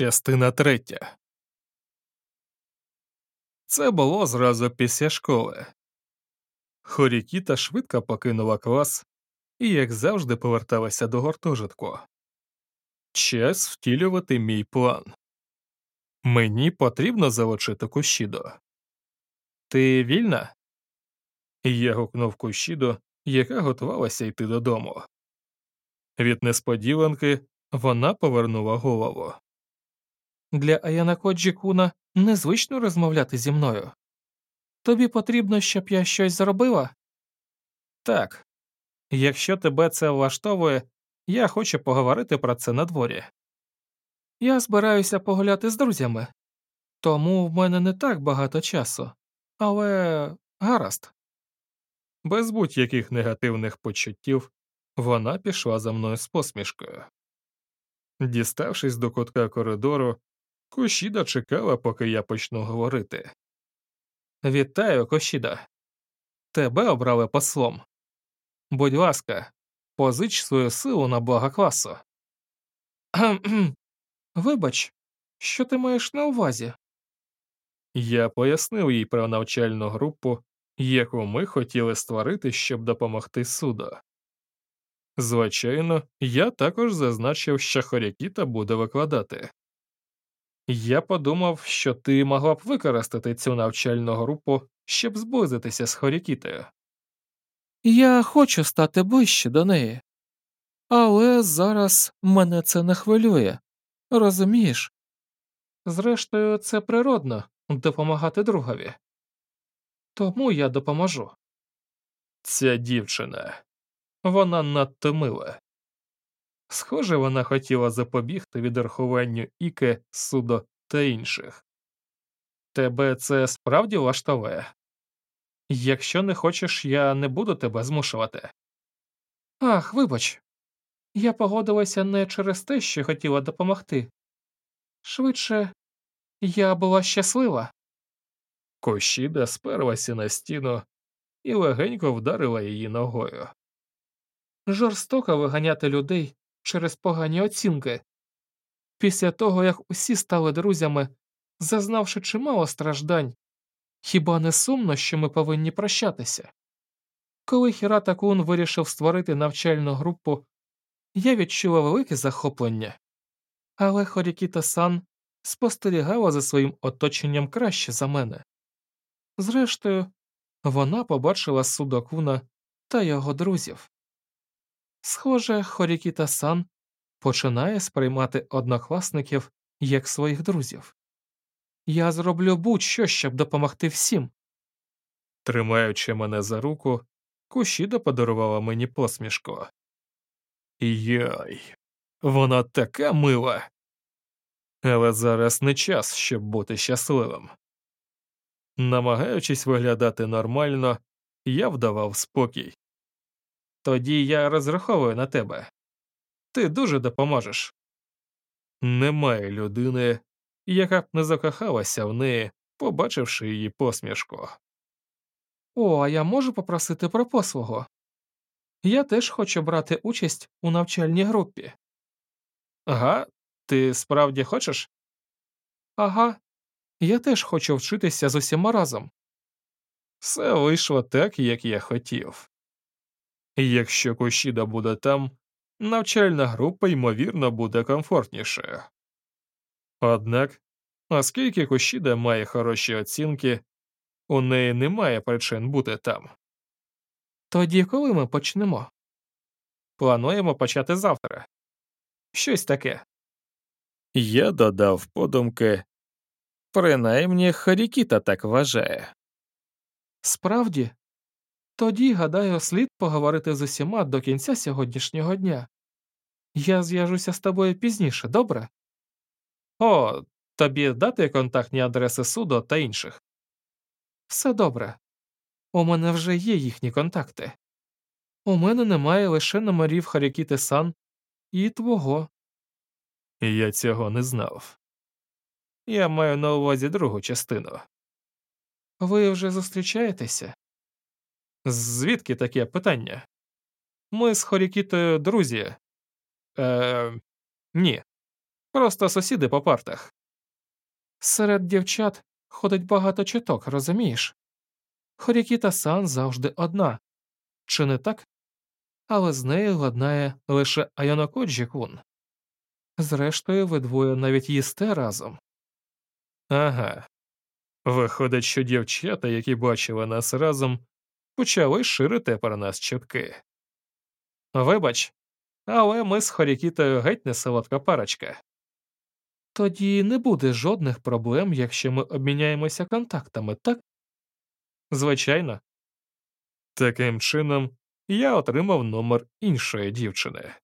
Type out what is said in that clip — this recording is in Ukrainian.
Частина третя. Це було зразу після школи. Хорікіта швидко покинула клас і, як завжди, поверталася до гуртожитку. Час втілювати мій план. Мені потрібно залучити Кушідо. Ти вільна? Я гукнув Кушідо, яка готувалася йти додому. Від несподіванки вона повернула голову. Для Аянакоджі Куна незвично розмовляти зі мною. Тобі потрібно, щоб я щось зробила? Так. Якщо тебе це влаштовує, я хочу поговорити про це на дворі. Я збираюся погуляти з друзями, тому в мене не так багато часу, але гаразд. Без будь-яких негативних почуттів вона пішла за мною з посмішкою. Діставшись до кутка коридору, Кошіда чекала, поки я почну говорити. Вітаю, Кошіда. Тебе обрали послом. Будь ласка, позич свою силу на благо класу. Вибач, що ти маєш на увазі? Я пояснив їй про навчальну групу, яку ми хотіли створити, щоб допомогти суду. Звичайно, я також зазначив, що Хорякіта буде викладати. Я подумав, що ти могла б використати цю навчальну групу, щоб зблизитися з Хорікітою. Я хочу стати ближче до неї, але зараз мене це не хвилює, розумієш? Зрештою, це природно допомагати другові. Тому я допоможу. Ця дівчина, вона надто мила. Схоже, вона хотіла запобігти відрахуванню Іке, Судо та інших. Тебе це справді влаштовує? Якщо не хочеш, я не буду тебе змушувати. Ах, вибач, я погодилася не через те, що хотіла допомогти. Швидше, я була щаслива. Кощіда сперлася на стіну і легенько вдарила її ногою. Жорстоко виганяти людей через погані оцінки. Після того, як усі стали друзями, зазнавши чимало страждань, хіба не сумно, що ми повинні прощатися? Коли Хірата Кун вирішив створити навчальну групу, я відчула велике захоплення, але Хорікіта Сан спостерігала за своїм оточенням краще за мене. Зрештою, вона побачила Судокуна та його друзів. Схоже, Хорікіта Сан починає сприймати однокласників як своїх друзів. Я зроблю будь-що, щоб допомогти всім. Тримаючи мене за руку, Кушіда подарувала мені посмішку. Йой, вона така мила. Але зараз не час, щоб бути щасливим. Намагаючись виглядати нормально, я вдавав спокій. Тоді я розраховую на тебе. Ти дуже допоможеш. Немає людини, яка б не закохалася в неї, побачивши її посмішку. О, а я можу попросити про послугу? Я теж хочу брати участь у навчальній групі. Ага, ти справді хочеш? Ага, я теж хочу вчитися з усіма разом. Все вийшло так, як я хотів. Якщо Кушіда буде там, навчальна група, ймовірно, буде комфортнішою. Однак, оскільки Кушіда має хороші оцінки, у неї немає причин бути там. Тоді коли ми почнемо? Плануємо почати завтра. Щось таке. Я додав подумки. Принаймні Харікіта так вважає. Справді, тоді, гадаю, слід поговорити з усіма до кінця сьогоднішнього дня. Я зв'яжуся з тобою пізніше, добре? О, тобі дати контактні адреси суду та інших. Все добре. У мене вже є їхні контакти. У мене немає лише номерів Харікіти Сан і твого. Я цього не знав. Я маю на увазі другу частину. Ви вже зустрічаєтеся? Звідки таке питання? Ми з Хорікітою друзі. Е, Ні. Просто сусіди по партах. Серед дівчат ходить багато чуток, розумієш? Хорікіта сан завжди одна, чи не так? Але з нею ладнає лише Айонокоджі кун. Зрештою, ви двоє навіть їсте разом. Ага. Виходить, що дівчата, які бачили нас разом, почали ширити про нас чутки. Вибач, але ми з Хорікітою геть не солодка парочка. Тоді не буде жодних проблем, якщо ми обміняємося контактами, так? Звичайно. Таким чином, я отримав номер іншої дівчини.